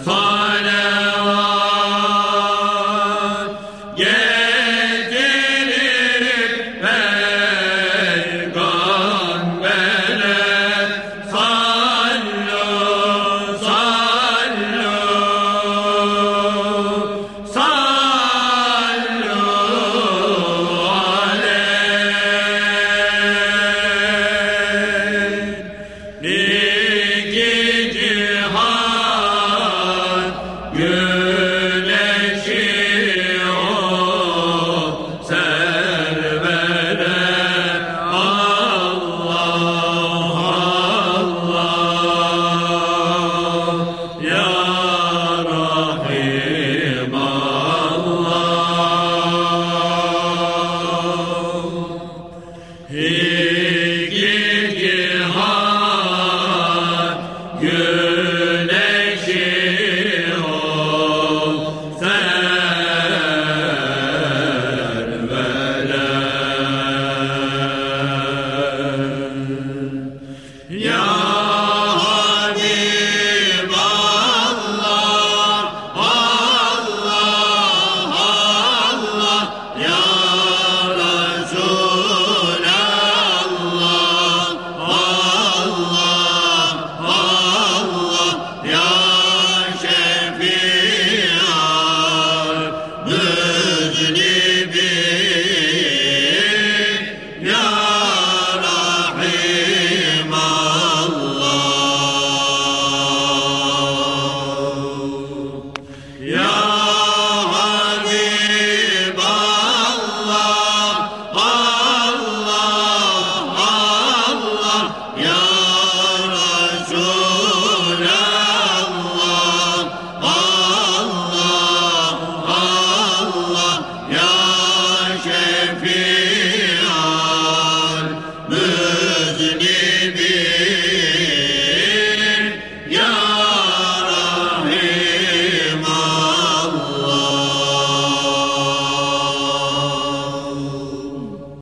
fire.